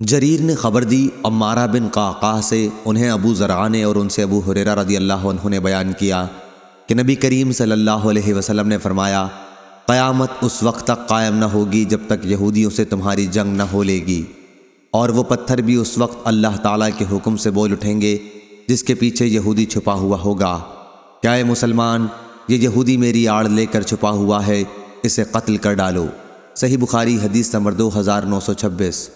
جریر نے خبر دی عمارہ بن قاقاہ سے انہیں ابو ذرا نے اور ان سے ابو حریرہ رضی اللہ عنہ نے بیان کیا کہ نبی کریم صلی اللہ علیہ وسلم نے فرمایا، قیامت اس وقت تک قائم نہ ہوگی جب تک یہودیوں سے تمہاری جنگ نہ ہو لے گی۔ اور وہ پتھر بھی اس وقت اللہ تعالیٰ کے حکم سے بول اٹھیں گے، جس کے پیچھے یہودی چھپا ہوا ہوگا۔ کیا اے مسلمان، یہ یہودی میری آڑ لے کر چھپا ہوا ہے، اسے قتل کر ڈالو۔ صحیح بخاری حدیث نمبر دو ہزار نو سو چھبیس۔